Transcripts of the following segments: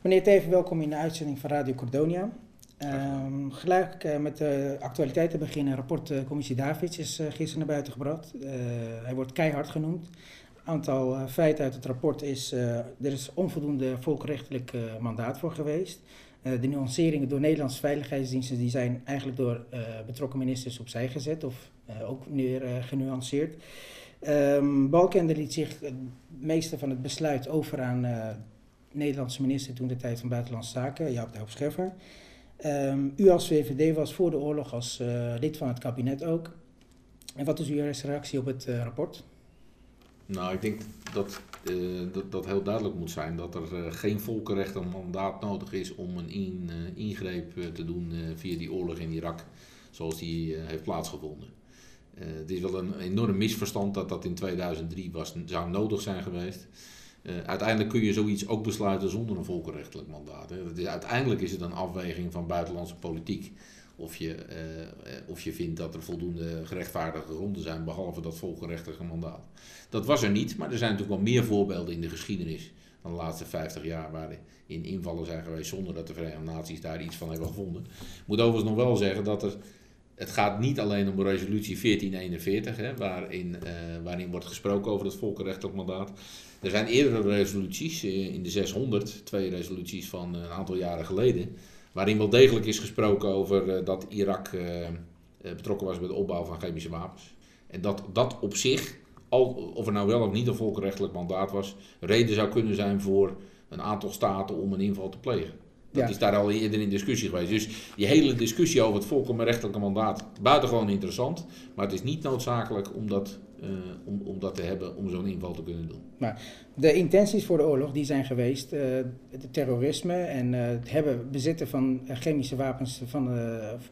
Meneer Teven, welkom in de uitzending van Radio Cordonia. Um, gelijk uh, met de actualiteiten beginnen. Rapport uh, Commissie Davids is uh, gisteren naar buiten gebracht. hij wordt keihard genoemd. Aantal feiten uit het rapport is, er is onvoldoende volkrechtelijk mandaat voor geweest. de nuanceringen door Nederlandse veiligheidsdiensten die zijn eigenlijk door betrokken ministers opzij gezet of ook meer genuanceerd. Um, Balkende liet zich het meeste van het besluit over aan Nederlandse minister toen de tijd van Buitenlandse Zaken, Jaap Douw Scheffer. Um, u als VVD was voor de oorlog als uh, lid van het kabinet ook. En wat is uw reactie op het uh, rapport? Nou, ik denk dat, uh, dat dat heel duidelijk moet zijn dat er geen volkenrecht mandaat nodig is om een in, ingreep te doen via die oorlog in Irak, zoals die heeft plaatsgevonden. het is wel een enorm misverstand dat dat in 2003 was, zou nodig zijn geweest. Uh, uiteindelijk kun je zoiets ook besluiten zonder een volkenrechtelijk mandaat. Hè. Uiteindelijk is het een afweging van buitenlandse politiek. Of je, uh, of je vindt dat er voldoende gerechtvaardigde gronden zijn, behalve dat volkenrechtelijke mandaat. Dat was er niet, maar er zijn natuurlijk wel meer voorbeelden in de geschiedenis van de laatste 50 jaar waarin invallen zijn geweest zonder dat de Verenigde Naties daar iets van hebben gevonden. Ik moet overigens nog wel zeggen dat er het gaat niet alleen om resolutie 1441, hè, waarin, waarin wordt gesproken over het volkenrechtelijk mandaat. Er zijn eerdere resoluties, eh, in de 600, twee resoluties van een aantal jaren geleden, waarin wel degelijk is gesproken over uh, dat Irak betrokken was bij de opbouw van chemische wapens. En dat dat op zich, al, of er nou wel of niet een volkenrechtelijk mandaat was, reden zou kunnen zijn voor een aantal staten om een inval te plegen. Dat is daar al eerder in discussie geweest. Dus die hele discussie over het volkomenrechtelijke mandaat, buitengewoon interessant. Maar het is niet noodzakelijk om dat, uh, om, om dat te hebben om zo'n inval te kunnen doen. Maar de intenties voor de oorlog die zijn geweest, uh, het terrorisme en uh, het hebben, bezitten van chemische wapens, van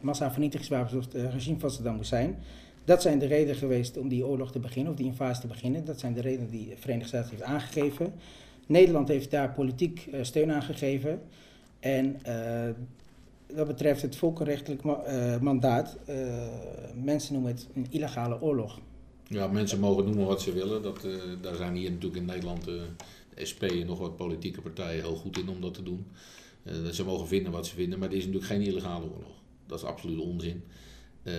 massavernietigingswapens zoals het regime van Saddam Hussein. Dat zijn de redenen geweest om die oorlog te beginnen, of die invasie te beginnen. Dat zijn de redenen die de Verenigde Staten heeft aangegeven. Nederland heeft daar politiek steun aan gegeven. En uh, wat betreft het volkenrechtelijk uh, mandaat, uh, mensen noemen het een illegale oorlog. Ja, mensen mogen noemen wat ze willen. Dat, daar zijn hier natuurlijk in Nederland de SP en nog wat politieke partijen heel goed in om dat te doen. ze mogen vinden wat ze vinden, maar het is natuurlijk geen illegale oorlog. Dat is absoluut onzin. Uh,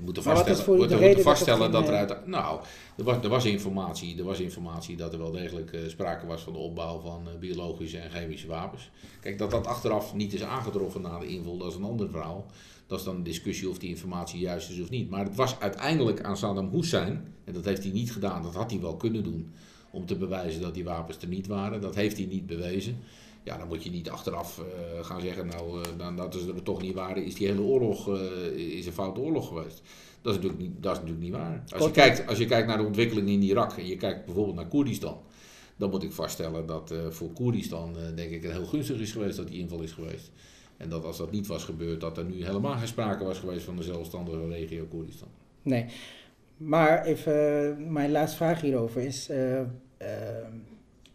moeten vaststellen, moeten, moeten vaststellen dat, er uit. Nou, er was, er was, informatie, er was informatie dat er wel degelijk uh, sprake was van de opbouw van uh, biologische en chemische wapens. Kijk, dat dat achteraf niet is aangetroffen na de inval, dat is een ander verhaal. Dat is dan een discussie of die informatie juist is of niet. Maar het was uiteindelijk aan Saddam Hussein, en dat heeft hij niet gedaan, dat had hij wel kunnen doen, om te bewijzen dat die wapens er niet waren. Dat heeft hij niet bewezen. Ja, dan moet je niet achteraf uh, gaan zeggen, nou, uh, dan, dat ze er toch niet waren, is die hele oorlog uh, is een foute oorlog geweest. Dat is natuurlijk niet, dat is natuurlijk niet waar. Als je, kijkt, als je kijkt naar de ontwikkeling in Irak en je kijkt bijvoorbeeld naar Koerdistan, dan moet ik vaststellen dat voor Koerdistan denk ik het heel gunstig is geweest dat die inval is geweest. En dat als dat niet was gebeurd, dat er nu helemaal geen sprake was geweest van de zelfstandige regio Koerdistan. Nee, maar even mijn laatste vraag hierover is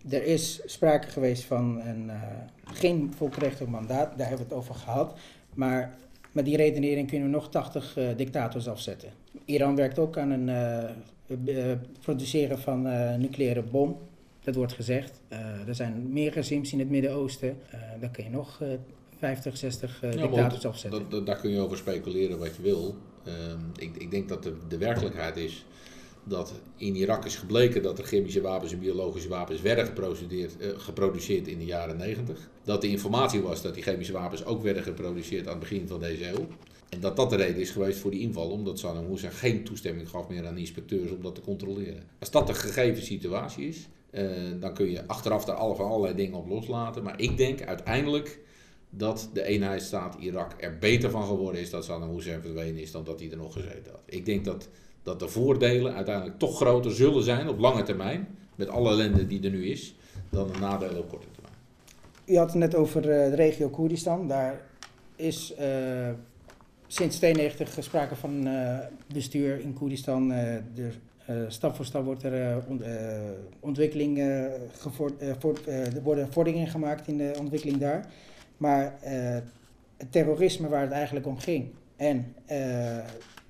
er is sprake geweest van een, uh, geen volkrechtelijk mandaat, daar hebben we het over gehad. Maar met die redenering kunnen we nog 80 uh, eh, dictators afzetten. Iran werkt ook aan een uh, produceren van een nucleaire bom. Dat wordt gezegd. er zijn meer regimes in het Midden-Oosten. daar kun je nog 50, 60 dictators afzetten. daar kun je over speculeren wat je wil. Ehm, ik, ik, denk dat de, de werkelijkheid is dat in Irak is gebleken dat er chemische wapens en biologische wapens werden geproduceerd, uh, geproduceerd in de jaren 90. Dat de informatie was dat die chemische wapens ook werden geproduceerd aan het begin van deze eeuw. En dat dat de reden is geweest voor die inval, omdat Saddam Hussein geen toestemming gaf meer aan inspecteurs om dat te controleren. Als dat de gegeven situatie is, uh, dan kun je achteraf daar allerlei dingen op loslaten. Maar ik denk uiteindelijk dat de eenheidsstaat Irak er beter van geworden is dat Saddam Hussein verdwenen is dan dat hij er nog gezeten had. Ik denk dat dat de voordelen uiteindelijk toch groter zullen zijn op lange termijn, met alle ellende die er nu is, dan de nadelen op korte termijn. U had het net over eh, de regio Koerdistan. Daar is uh, sinds 92 sprake van uh, bestuur in Koerdistan. de, stap voor stap wordt er ontwikkeling er worden vorderingen gemaakt in de ontwikkeling daar. Maar het terrorisme waar het eigenlijk om ging en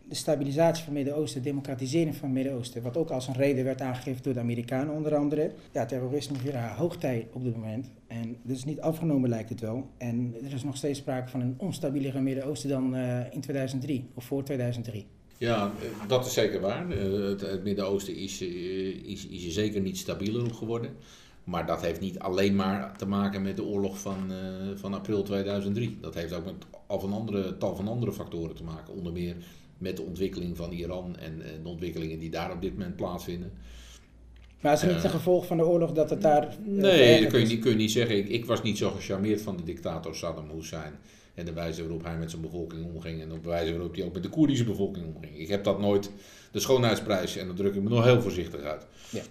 de stabilisatie van het Midden-Oosten, democratisering van het Midden-Oosten, wat ook als een reden werd aangegeven door de Amerikanen onder andere. Ja, terrorisme is weer haar hoogtij op dit moment. En dat is niet afgenomen lijkt het wel. En er is nog steeds sprake van een onstabielere Midden-Oosten dan uh, in 2003 of voor 2003. Ja, eh, dat is zeker waar. Het, het Midden-Oosten is, is, is zeker niet stabieler geworden. Maar dat heeft niet alleen maar te maken met de oorlog van, van april 2003. Dat heeft ook met al van andere, tal van andere factoren te maken. Onder meer met de ontwikkeling van Iran en, de ontwikkelingen die daar op dit moment plaatsvinden. Maar is het niet een gevolg van de oorlog dat het daar. nee, dat kun je, niet, kun je niet zeggen. Ik, ik, was niet zo gecharmeerd van de dictator Saddam Hussein. En de wijze waarop hij met zijn bevolking omging. En op de wijze waarop hij ook met de Koerdische bevolking omging. Ik heb dat nooit. De schoonheidsprijs, en daar druk ik me nog heel voorzichtig uit. Ja.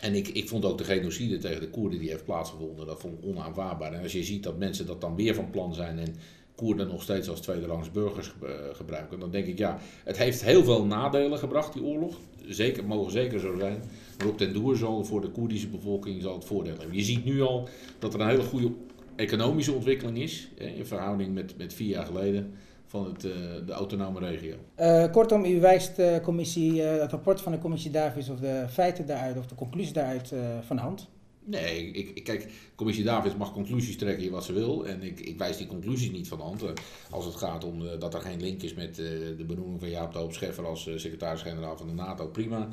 En ik, ik vond ook de genocide tegen de Koerden die heeft plaatsgevonden, dat vond ik onaanvaardbaar. En als je ziet dat mensen dat dan weer van plan zijn en Koerden nog steeds als tweederangs burgers eh, gebruiken. Dan denk ik, ja, het heeft heel veel nadelen gebracht, die oorlog. Zeker, mogen zeker zo zijn. Maar op den doer zal voor de Koerdische bevolking zal het voordeel hebben. Je ziet nu al dat er een hele goede economische ontwikkeling is. in verhouding met, met vier jaar geleden van het, uh, de autonome regio. Uh, kortom, u wijst de commissie, het rapport van de commissie Davis of de feiten daaruit of de conclusie daaruit van hand. Nee, ik, ik, kijk, commissie Davids mag conclusies trekken wat ze wil. En ik, ik wijs die conclusies niet van de hand. Eh, als het gaat om uh, dat er geen link is met uh, de benoeming van Jaap de Scheffer als secretaris-generaal van de NATO, prima.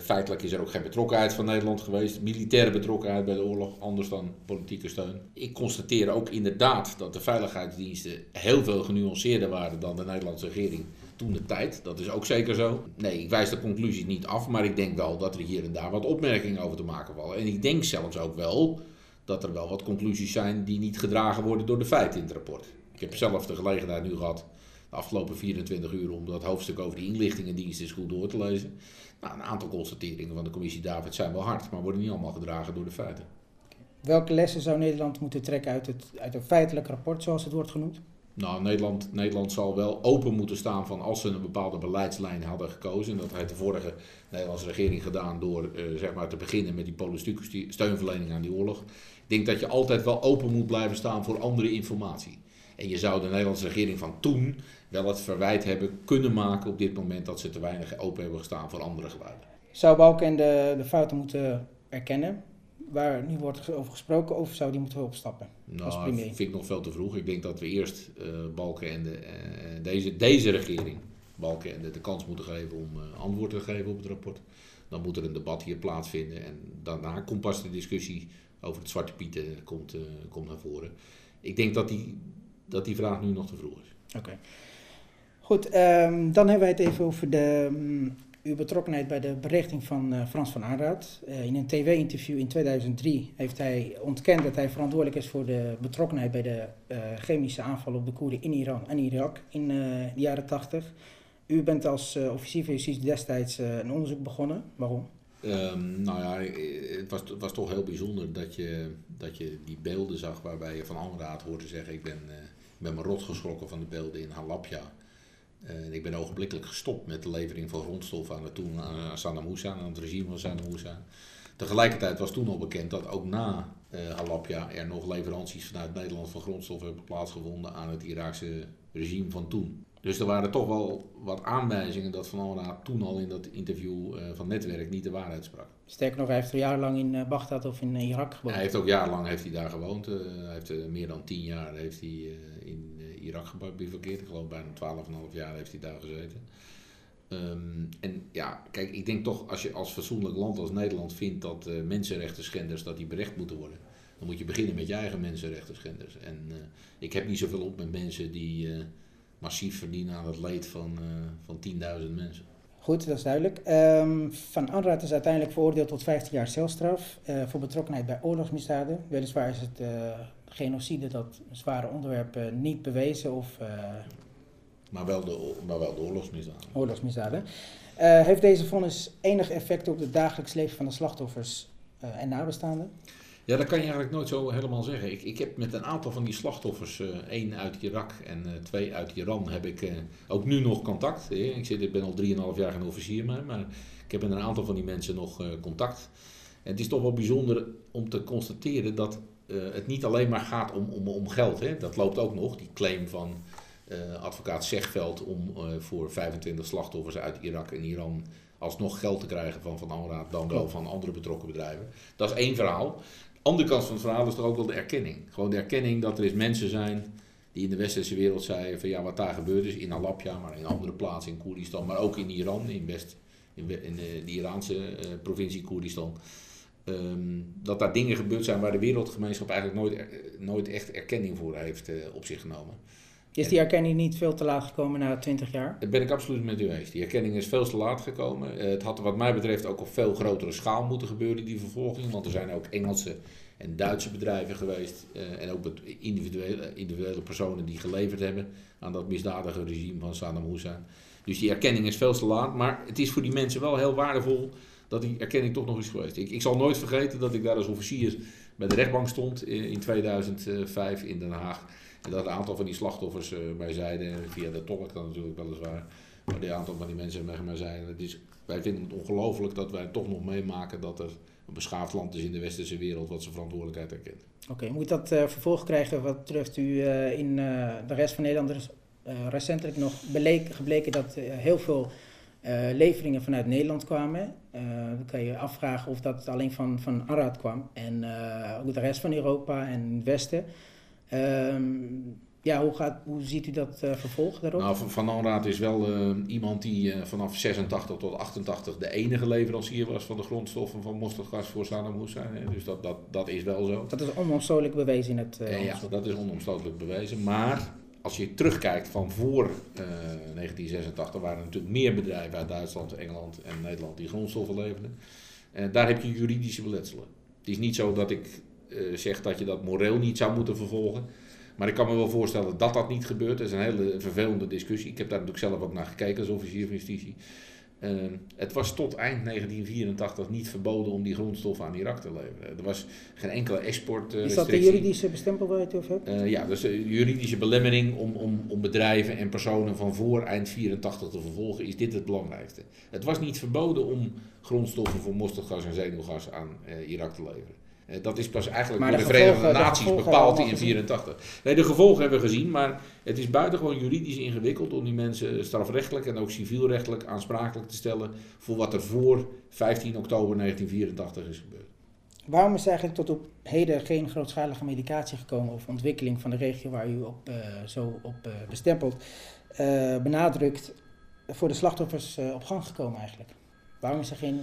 feitelijk is er ook geen betrokkenheid van Nederland geweest. Militaire betrokkenheid bij de oorlog, anders dan politieke steun. Ik constateer ook inderdaad dat de veiligheidsdiensten heel veel genuanceerder waren dan de Nederlandse regering toen de tijd. Dat is ook zeker zo. Nee, ik wijs de conclusie niet af, maar ik denk wel dat er hier en daar wat opmerkingen over te maken vallen. En ik denk zelfs ook wel dat er wel wat conclusies zijn die niet gedragen worden door de feiten in het rapport. Ik heb zelf de gelegenheid nu gehad, de afgelopen 24 uur, om dat hoofdstuk over de inlichtingendienst eens goed door te lezen. Nou, een aantal constateringen van de commissie David zijn wel hard, maar worden niet allemaal gedragen door de feiten. Welke lessen zou Nederland moeten trekken uit het, uit een feitelijk rapport, zoals het wordt genoemd? Nou, Nederland, Nederland zal wel open moeten staan van als ze een bepaalde beleidslijn hadden gekozen. En dat heeft de vorige Nederlandse regering gedaan door uh, zeg maar te beginnen met die politieke steunverlening aan die oorlog. Ik denk dat je altijd wel open moet blijven staan voor andere informatie. En je zou de Nederlandse regering van toen wel het verwijt hebben kunnen maken op dit moment dat ze te weinig open hebben gestaan voor andere geluiden. Zou Balken de, de fouten moeten erkennen? Waar nu wordt over gesproken, of zou die moeten opstappen? Nou, dat vind ik nog veel te vroeg. Ik denk dat we eerst uh, Balken en de, uh, deze, deze regering Balken en de, de kans moeten geven om uh, antwoord te geven op het rapport. Dan moet er een debat hier plaatsvinden en daarna komt pas de discussie over het Zwarte Pieten komt, komt naar voren. Ik denk dat die, dat die vraag nu nog te vroeg is. Oké. Goed, um, dan hebben wij het even over de um, uw betrokkenheid bij de berichting van uh, Frans van Aanraad. Uh, in een tv-interview in 2003 heeft hij ontkend dat hij verantwoordelijk is voor de betrokkenheid bij de uh, chemische aanval op de Koerden in Iran en Irak in de jaren 80. U bent als officier van justitie destijds een onderzoek begonnen. Waarom? Um, nou ja, het was, toch heel bijzonder dat je, dat je die beelden zag waarbij je van Aanraad hoorde zeggen: Ik ben, ben me rot geschrokken van de beelden in Halabja. Ik ben ogenblikkelijk gestopt met de levering van grondstoffen aan, het toen, aan Saddam Hussein, aan het regime van Saddam Hussein. Tegelijkertijd was toen al bekend dat ook na uh, Halabja er nog leveranties vanuit Nederland van grondstoffen hebben plaatsgevonden aan het Iraakse regime van toen. Dus er waren toch wel wat aanwijzingen dat Van Alraad toen al in dat interview uh, van Netwerk niet de waarheid sprak. Sterker nog, hij heeft er jarenlang in uh, Baghdad of in Irak gewoond. Hij heeft ook jarenlang heeft hij daar gewoond. hij heeft meer dan tien jaar heeft hij, in Irak gebivakkeerd. Ik geloof bijna 12,5 jaar heeft hij daar gezeten. Um, en ja, kijk, ik denk toch als je als fatsoenlijk land als Nederland vindt dat uh, mensenrechten schenders dat die berecht moeten worden, dan moet je beginnen met je eigen mensenrechten schenders. En uh, ik heb niet zoveel op met mensen die uh, massief verdienen aan het leed van, van 10.000 mensen. Goed, dat is duidelijk. Um, van Anraad is uiteindelijk veroordeeld tot 15 jaar celstraf voor betrokkenheid bij oorlogsmisdaden. Weliswaar is het genocide, dat zware onderwerp, uh, niet bewezen of... Uh, maar, wel de, maar wel de oorlogsmisdaden. Oorlogsmisdaden. Heeft deze vonnis enig effect op het dagelijks leven van de slachtoffers en nabestaanden? Ja, dat kan je eigenlijk nooit zo helemaal zeggen. Ik, ik heb met een aantal van die slachtoffers, één uit Irak en twee uit Iran, heb ik ook nu nog contact. Ik, zit, ik ben al 3,5 jaar geen officier maar ik heb met een aantal van die mensen nog contact. En het is toch wel bijzonder om te constateren dat het niet alleen maar gaat om, om, om geld. Hè. Dat loopt ook nog, die claim van advocaat Zegveld om voor 25 slachtoffers uit Irak en Iran alsnog geld te krijgen van Van Anraad dan wel van andere betrokken bedrijven. Dat is één verhaal. De andere kant van het verhaal is toch ook wel de erkenning. Gewoon de erkenning dat er eens mensen zijn die in de westerse wereld zeiden van ja, wat daar gebeurd is in Alapja, maar in andere plaatsen in Koerdistan, maar ook in Iran, in, West, in, in de, Iraanse uh, provincie Koerdistan. Ehm, dat daar dingen gebeurd zijn waar de wereldgemeenschap eigenlijk nooit, nooit echt erkenning voor heeft uh, op zich genomen. Is die erkenning niet veel te laat gekomen na 20 jaar? Dat ben ik absoluut met u eens. Die erkenning is veel te laat gekomen. Uh, het had wat mij betreft ook op veel grotere schaal moeten gebeuren, die vervolging. Want er zijn ook Engelse en Duitse bedrijven geweest. Uh, en ook individuele, individuele personen die geleverd hebben aan dat misdadige regime van Saddam Hussein. Dus die erkenning is veel te laat. Maar het is voor die mensen wel heel waardevol dat die erkenning toch nog is geweest. Ik, ik zal nooit vergeten dat ik daar als officier bij de rechtbank stond in 2005 in Den Haag. Dat een aantal van die slachtoffers mij zeiden, via de tolk dan natuurlijk weliswaar, maar die aantal van die mensen tegen mij zeiden, het is, wij vinden het ongelooflijk dat wij toch nog meemaken dat er een beschaafd land is in de westerse wereld wat zijn verantwoordelijkheid erkent. Oké, moet dat uh, vervolg krijgen? Wat betreft u uh, in de rest van Nederland? Er is recentelijk nog gebleken dat heel veel leveringen vanuit Nederland kwamen. dan kan je afvragen of dat alleen van, van Arad kwam. En ook de rest van Europa en het Westen. Um, ja, hoe, gaat, hoe ziet u dat uh, vervolg daarop? Nou, Van, Anraad is wel uh, iemand die uh, vanaf 86 tot 88 de enige leverancier was van de grondstoffen van mosterdgas voor Saddam Hussein. Dus dat, dat, dat is wel zo. Dat is onomstotelijk bewezen in het Ja, dat is onomstotelijk bewezen. Maar als je terugkijkt van voor 1986 waren er natuurlijk meer bedrijven uit Duitsland, Engeland en Nederland die grondstoffen leverden. daar heb je juridische beletselen. Het is niet zo dat ik uh, zegt dat je dat moreel niet zou moeten vervolgen. Maar ik kan me wel voorstellen dat dat niet gebeurt. Dat is een hele vervelende discussie. Ik heb daar natuurlijk zelf ook naar gekeken als officier van justitie. Uh, het was tot eind 1984 niet verboden om die grondstoffen aan Irak te leveren. Er was geen enkele export. Uh, is dat de juridische bestempel waar je het over hebt? Uh, ja, dus de juridische belemmering om, om, om bedrijven en personen van voor eind 84 te vervolgen, is dit het belangrijkste. Het was niet verboden om grondstoffen voor mosterdgas en zenuwgas aan Irak te leveren. Eh, dat is pas eigenlijk door de, de Verenigde Naties bepaald in 1984. Nee, de gevolgen hebben we gezien, maar het is buitengewoon juridisch ingewikkeld om die mensen strafrechtelijk en ook civielrechtelijk aansprakelijk te stellen voor wat er voor 15 oktober 1984 is gebeurd. Waarom is eigenlijk tot op heden geen grootschalige medicatie gekomen of ontwikkeling van de regio waar u op, uh, zo op uh, bestempelt, uh, benadrukt voor de slachtoffers op gang gekomen eigenlijk? Waarom is er geen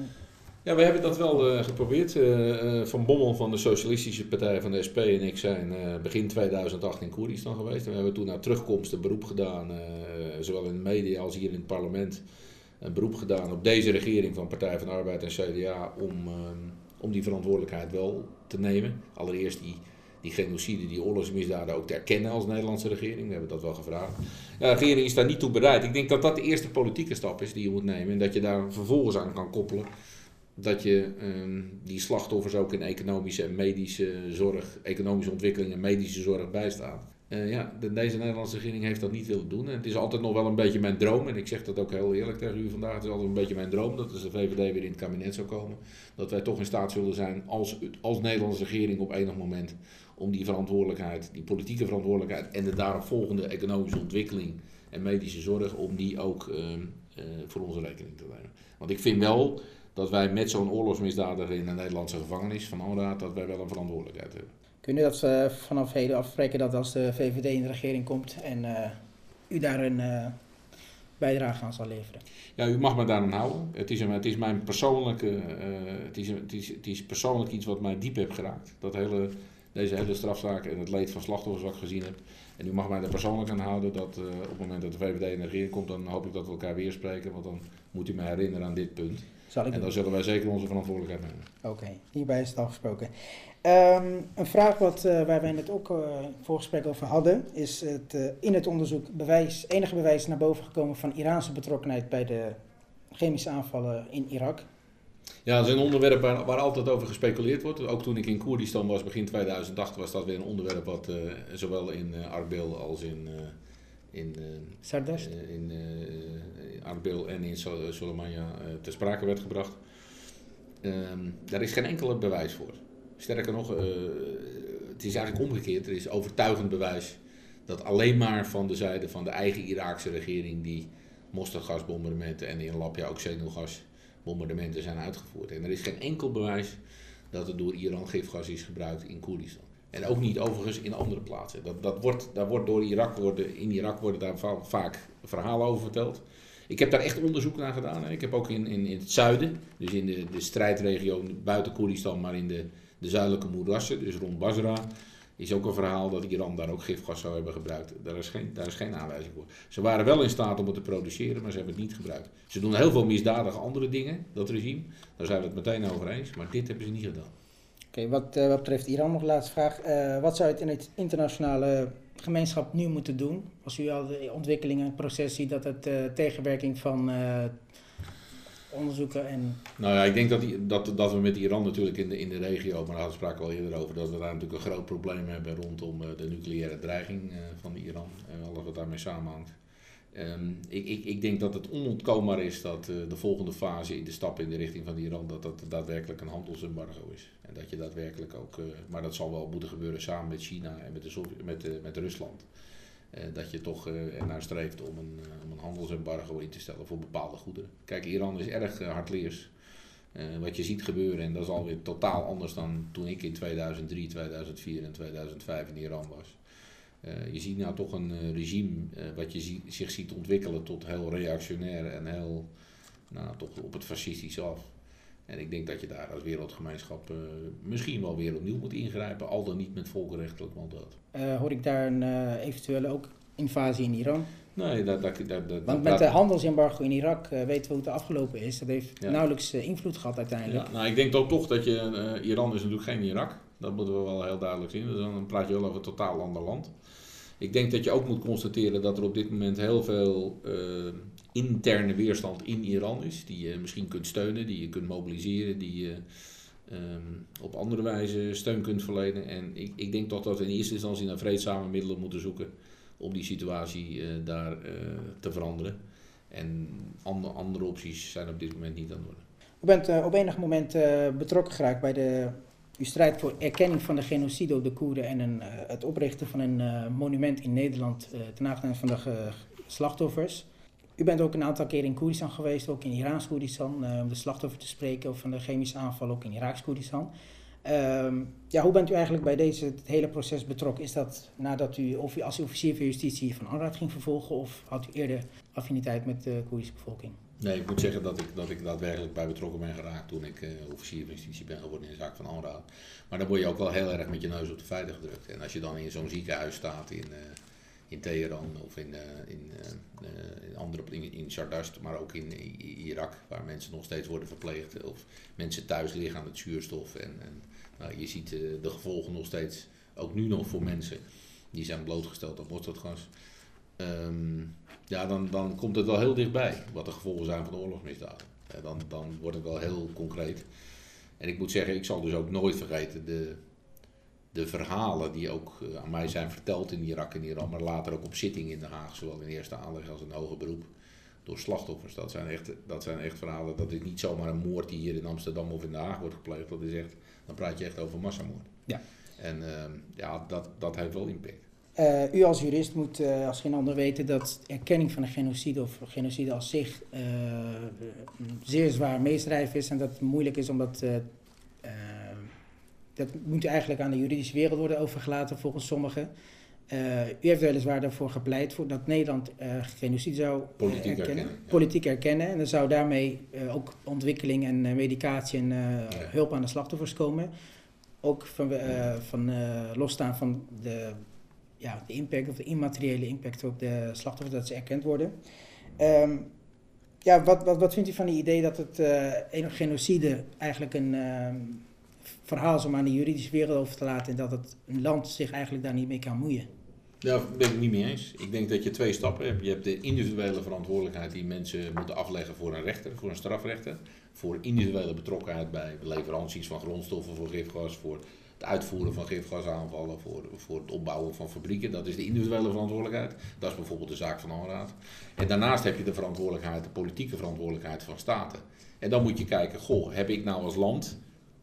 ja, we hebben dat wel uh, geprobeerd. Uh, van Bommel van de Socialistische Partij van de SP en ik zijn begin 2008 in Koerdistan geweest. En we hebben toen naar terugkomst een beroep gedaan, zowel in de media als hier in het parlement, een beroep gedaan op deze regering van Partij van de Arbeid en CDA om, om die verantwoordelijkheid wel te nemen. Allereerst die, die genocide, die oorlogsmisdaden ook te erkennen als Nederlandse regering. We hebben dat wel gevraagd. Ja, de regering is daar niet toe bereid. Ik denk dat dat de eerste politieke stap is die je moet nemen en dat je daar vervolgens aan kan koppelen dat je um, die slachtoffers ook in economische en medische zorg, economische ontwikkeling en medische zorg bijstaat. Uh, ja, de, deze Nederlandse regering heeft dat niet willen doen. En het is altijd nog wel een beetje mijn droom, en ik zeg dat ook heel eerlijk tegen u vandaag, het is altijd een beetje mijn droom dat de VVD weer in het kabinet zou komen. Dat wij toch in staat zullen zijn als, als Nederlandse regering op enig moment om die verantwoordelijkheid, die politieke verantwoordelijkheid en de daaropvolgende economische ontwikkeling en medische zorg, om die ook uh, uh, voor onze rekening te nemen. Want ik vind wel dat wij met zo'n oorlogsmisdadiger in de Nederlandse gevangenis van Anraad, dat wij wel een verantwoordelijkheid hebben. Kunnen dat uh, vanaf heden afspreken dat als de VVD in de regering komt en uh, u daar een uh, bijdrage aan zal leveren? Ja, u mag me daar aan houden. Het is, een, het is mijn persoonlijke, het, is, het, is, het is persoonlijk iets wat mij diep heeft geraakt. Dat hele, deze hele strafzaak en het leed van slachtoffers wat ik gezien heb. En u mag mij er persoonlijk aan houden dat op het moment dat de VVD in de regering komt, dan hoop ik dat we elkaar weer spreken. Want dan moet u mij herinneren aan dit punt. Zal ik en dan zullen wij zeker onze verantwoordelijkheid nemen. Oké, hierbij is het afgesproken. Um, een vraag wat, uh, waar wij net ook uh, voorgesprek over hadden, is het, uh, in het onderzoek bewijs, enige bewijs naar boven gekomen van Iraanse betrokkenheid bij de chemische aanvallen in Irak. Ja, dat is een onderwerp waar, waar, altijd over gespeculeerd wordt. Ook toen ik in Koerdistan was, begin 2008, was dat weer een onderwerp wat zowel in Arbil als in in, Sardest? in Arbil en in Soleimania ter sprake werd gebracht. Um, daar is geen enkele bewijs voor. Sterker nog, uh, het is eigenlijk omgekeerd. Er is overtuigend bewijs dat alleen maar van de zijde van de eigen Iraakse regering die mosterdgasbombardementen en in Lapja ook zenuwgasbombardementen zijn uitgevoerd. En er is geen enkel bewijs dat er door Iran gifgas is gebruikt in Koerdistan. En ook niet overigens in andere plaatsen. Dat, dat wordt, daar wordt door Irak worden, in Irak worden daar vaak verhalen over verteld. Ik heb daar echt onderzoek naar gedaan. Ik heb ook in, in, in het zuiden, dus in de, de strijdregio buiten Koerdistan, maar in de, de zuidelijke moerassen, dus rond Basra, is ook een verhaal dat Iran daar ook gifgas zou hebben gebruikt. Daar is, geen, daar is geen aanwijzing voor. Ze waren wel in staat om het te produceren, maar ze hebben het niet gebruikt. Ze doen heel veel misdadige andere dingen, dat regime. Daar zijn we het meteen over eens, maar dit hebben ze niet gedaan. Oké, wat, uh, wat betreft Iran nog laatste vraag. Uh, wat zou het in het internationale gemeenschap nu moeten doen? Als u al de ontwikkelingen, het proces ziet dat het uh, tegenwerking van onderzoeken en... Nou ja, ik denk dat, die, dat, dat we met Iran natuurlijk in de, in de regio, maar daar spraken we al eerder over, dat we daar natuurlijk een groot probleem hebben rondom de nucleaire dreiging van Iran en alles wat daarmee samenhangt. Um, ik, ik, ik, denk dat het onontkoombaar is dat uh, de volgende fase in de stap in de richting van Iran, dat dat daadwerkelijk een handelsembargo is. En dat je daadwerkelijk ook, maar dat zal wel moeten gebeuren samen met China en met, de, met, met Rusland. Dat je toch ernaar streeft om een, om een handelsembargo in te stellen voor bepaalde goederen. Kijk, Iran is erg hardleers. wat je ziet gebeuren, en dat is alweer totaal anders dan toen ik in 2003, 2004 en 2005 in Iran was. Je ziet nou toch een regime wat je zich ziet ontwikkelen tot heel reactionair en heel, nou toch op het fascistisch af. En ik denk dat je daar als wereldgemeenschap misschien wel weer opnieuw moet ingrijpen, al dan niet met volkenrechtelijk mandaat. hoor ik daar een eventuele ook invasie in Iran? Nee, dat, dat, dat, dat Want met de handelsembargo in Irak weten we hoe het afgelopen is. Dat heeft ja. nauwelijks invloed gehad uiteindelijk. Ja, nou, ik denk ook toch dat je, Iran is natuurlijk geen Irak. Dat moeten we wel heel duidelijk zien. Dus dan praat je wel over een totaal ander land. Ik denk dat je ook moet constateren dat er op dit moment heel veel interne weerstand in Iran is. Die je misschien kunt steunen, die je kunt mobiliseren, die je um, op andere wijze steun kunt verlenen. En ik, ik denk toch dat we in eerste instantie naar vreedzame middelen moeten zoeken om die situatie uh, daar uh, te veranderen. En andere, andere opties zijn op dit moment niet aan de orde. U bent op enig moment betrokken geraakt bij de u strijdt voor erkenning van de genocide op de Koerden en een, het oprichten van een monument in Nederland ten nagedaan van de slachtoffers. U bent ook een aantal keer in Koerdistan geweest, ook in Iraans Koerdistan, om de slachtoffers te spreken van de chemische aanval ook in Iraaks Koerdistan. Ehm, ja, hoe bent u eigenlijk bij deze, het hele proces betrokken? Is dat nadat u, of u als officier van justitie van Anraad ging vervolgen of had u eerder affiniteit met de Koerdische bevolking? Nee, ik moet zeggen dat ik, dat ik daadwerkelijk bij betrokken ben geraakt toen ik uh, officier van justitie ben geworden in de zaak van Anraad. Maar dan word je ook wel heel erg met je neus op de feiten gedrukt. En als je dan in zo'n ziekenhuis staat in, uh, in Teheran of in, uh, in, in andere in, in Shardast, maar ook in Irak, waar mensen nog steeds worden verpleegd of mensen thuis liggen aan het zuurstof. En, en nou, je ziet de gevolgen nog steeds, ook nu nog voor mensen die zijn blootgesteld aan mosterdgas. Um, ja, dan, dan komt het wel heel dichtbij wat de gevolgen zijn van de oorlogsmisdaden. Dan, dan wordt het wel heel concreet. En ik moet zeggen, ik zal dus ook nooit vergeten de, de verhalen die ook eh, aan mij zijn verteld in Irak en Iran, maar later ook op zitting in Den Haag, zowel in eerste aanleg als in hoger beroep, door slachtoffers. Dat zijn, echt, dat zijn echt verhalen, dat is niet zomaar een moord die hier in Amsterdam of in Den Haag wordt gepleegd, dat is echt, dan praat je echt over massamoord. Ja. En uh, ja, dat, dat heeft wel impact. Uh, u als jurist moet uh, als geen ander weten dat erkenning van een genocide of genocide als zich uh, zeer zwaar misdrijf is en dat het moeilijk is omdat dat moet eigenlijk aan de juridische wereld worden overgelaten volgens sommigen. u heeft weliswaar daarvoor gepleit voor dat Nederland genocide zou politiek erkennen, erkennen ja. politiek erkennen. En er zou daarmee ook ontwikkeling en medicatie en ja. hulp aan de slachtoffers komen. Ook van, van losstaan van de ja, de impact of de immateriële impact op de slachtoffers, dat ze erkend worden. Um, ja, wat, wat, wat vindt u van het idee dat het genocide eigenlijk een uh, verhaal om aan de juridische wereld over te laten en dat het een land zich eigenlijk daar niet mee kan moeien? Daar ben ik niet mee eens. Ik denk dat je twee stappen hebt. Je hebt de individuele verantwoordelijkheid die mensen moeten afleggen voor een rechter, voor een strafrechter. Voor individuele betrokkenheid bij leveranties van grondstoffen voor gifgas, voor het uitvoeren van gifgasaanvallen, voor, voor het opbouwen van fabrieken. Dat is de individuele verantwoordelijkheid. Dat is bijvoorbeeld de zaak van Anraad. En daarnaast heb je de verantwoordelijkheid, de politieke verantwoordelijkheid van staten. En dan moet je kijken, goh, heb ik nou als land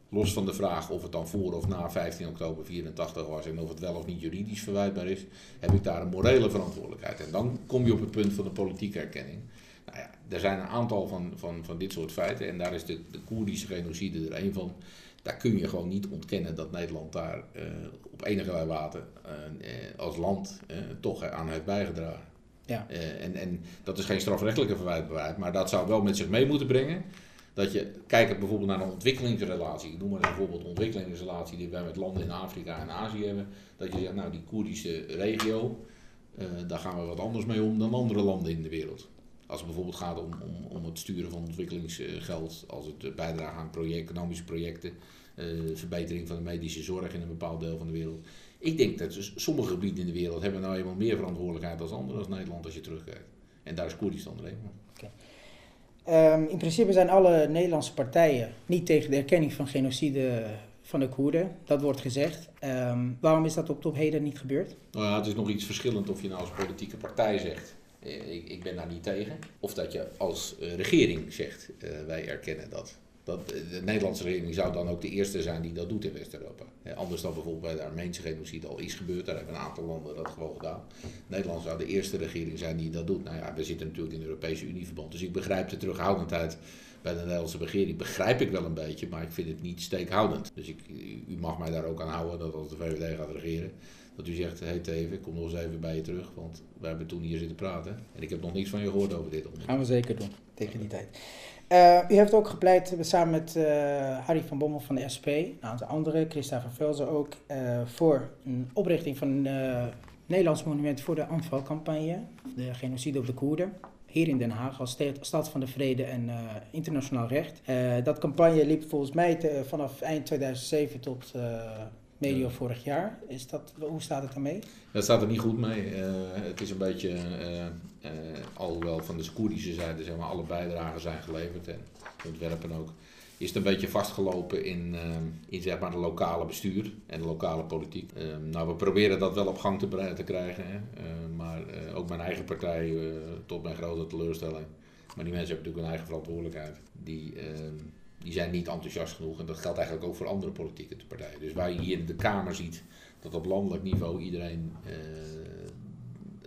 los van de vraag of het dan voor of na 15 oktober 84 was en of het wel of niet juridisch verwijtbaar is, heb ik daar een morele verantwoordelijkheid. En dan kom je op het punt van de politieke erkenning. Nou ja, er zijn een aantal van, van, van dit soort feiten en daar is de, de Koerdische genocide er een van. Daar kun je gewoon niet ontkennen dat Nederland daar uh, op enige water uh, als land uh, toch aan heeft bijgedragen. Ja. en, en dat is geen strafrechtelijke verwijtbaarheid, maar dat zou wel met zich mee moeten brengen dat je kijkt bijvoorbeeld naar een ontwikkelingsrelatie. Ik noem maar bijvoorbeeld een ontwikkelingsrelatie die wij met landen in Afrika en Azië hebben. Dat je zegt, nou die Koerdische regio, uh, daar gaan we wat anders mee om dan andere landen in de wereld. Als het bijvoorbeeld gaat om, om, om het sturen van ontwikkelingsgeld, als het bijdragen aan project, economische projecten, uh, verbetering van de medische zorg in een bepaald deel van de wereld. Ik denk dat dus sommige gebieden in de wereld hebben nou eenmaal meer verantwoordelijkheid dan andere, als Nederland als je terugkijkt. En daar is Koerdistan er een. Um, in principe zijn alle Nederlandse partijen niet tegen de erkenning van genocide van de Koerden. Dat wordt gezegd. Um, waarom is dat op tot heden niet gebeurd? Nou het is nog iets verschillend of je nou als politieke partij zegt. Eh, ik, ik ben daar niet tegen. Of dat je als uh, regering zegt, uh, wij erkennen dat. Dat, de Nederlandse regering zou dan ook de eerste zijn die dat doet in West-Europa. Anders dan bijvoorbeeld bij de Armeense genocide al is gebeurd. Daar hebben een aantal landen dat gewoon gedaan. Nederland zou de eerste regering zijn die dat doet. Nou ja, we zitten natuurlijk in de Europese Unieverband. Dus ik begrijp de terughoudendheid bij de Nederlandse regering. Begrijp ik wel een beetje, maar ik vind het niet steekhoudend. Dus ik, u mag mij daar ook aan houden dat als de VVD gaat regeren. Dat u zegt, hey Teven, ik kom nog eens even bij je terug. Want wij hebben toen hier zitten praten. En ik heb nog niets van je gehoord over dit onderwerp. Gaan we zeker doen, tegen die tijd. Uh, u heeft ook gepleit samen met uh, Harry van Bommel van de SP, een aantal anderen, Christa van Velzen ook, uh, voor een oprichting van een Nederlands monument voor de Anval-campagne, de genocide op de Koerden. Hier in Den Haag als stad van de vrede en internationaal recht. dat campagne liep volgens mij te, vanaf eind 2007 tot medio vorig jaar. Is dat, hoe staat het ermee? Dat staat er niet goed mee. Uh, het is een beetje, uh, uh, alhoewel van de Koerdische zijde zeg maar, alle bijdragen zijn geleverd en ontwerpen ook, is het een beetje vastgelopen in, in zeg maar, de lokale bestuur en de lokale politiek. nou, we proberen dat wel op gang te, te krijgen, hè? maar ook mijn eigen partij, tot mijn grote teleurstelling. Maar die mensen hebben natuurlijk een eigen verantwoordelijkheid. Die, die zijn niet enthousiast genoeg. En dat geldt eigenlijk ook voor andere politieke partijen. Dus waar je hier in de Kamer ziet dat op landelijk niveau iedereen uh,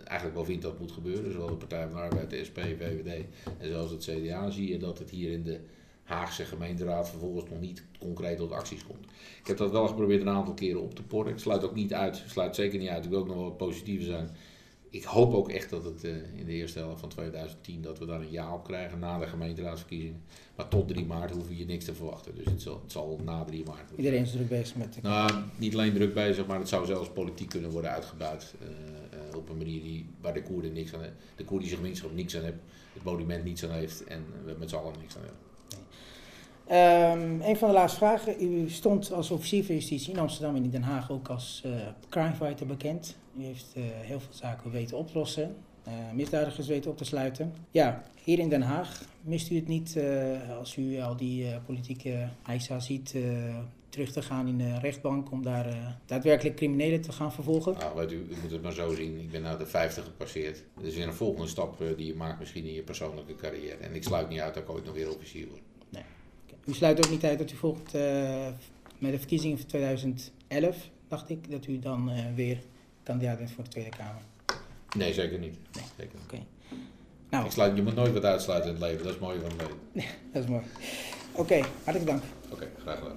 eigenlijk wel vindt dat moet gebeuren. Zowel de Partij van de Arbeid, de SP, VVD en zelfs het CDA zie je dat het hier in de Haagse gemeenteraad vervolgens nog niet concreet tot acties komt. Ik heb dat wel geprobeerd een aantal keren op te porren. Ik sluit ook niet uit, sluit zeker niet uit. Ik wil ook nog wat positiever zijn ik hoop ook echt dat het uh, in de eerste helft van 2010 dat we daar een ja op krijgen na de gemeenteraadsverkiezingen. Maar tot 3 maart hoef je niks te verwachten. Dus het zal, het zal na 3 maart. Iedereen is druk bezig met de. Nou, niet alleen druk bezig, maar het zou zelfs politiek kunnen worden uitgebuit. Uh, uh, op een manier die, waar de Koerden niks aan de Koerdische gemeenschap niks aan heeft, het monument niets aan heeft en we met z'n allen niks aan hebben. Um, een van de laatste vragen. U stond als officier van justitie in Amsterdam en in Den Haag ook als uh, crimefighter bekend. U heeft uh, heel veel zaken weten oplossen, uh, misdadigers weten op te sluiten. Ja, hier in Den Haag mist u het niet als u al die politieke eisen ziet terug te gaan in de rechtbank om daar daadwerkelijk criminelen te gaan vervolgen? Nou, u, moet het maar zo zien. Ik ben nou de 50 gepasseerd. Het is weer een volgende stap die je maakt misschien in je persoonlijke carrière. En ik sluit niet uit dat ik ooit nog weer officier word. U sluit ook niet uit dat u volgt uh, met de verkiezingen van 2011, dacht ik, dat u dan uh, weer kandidaat bent voor de Tweede Kamer. Nee, zeker niet. Nee. Zeker niet. Okay. Nou, ik sluit, je moet nooit wat uitsluiten in het leven, dat is mooi van het leven. dat is mooi. Oké, okay, hartelijk dank. Oké, okay, graag gedaan.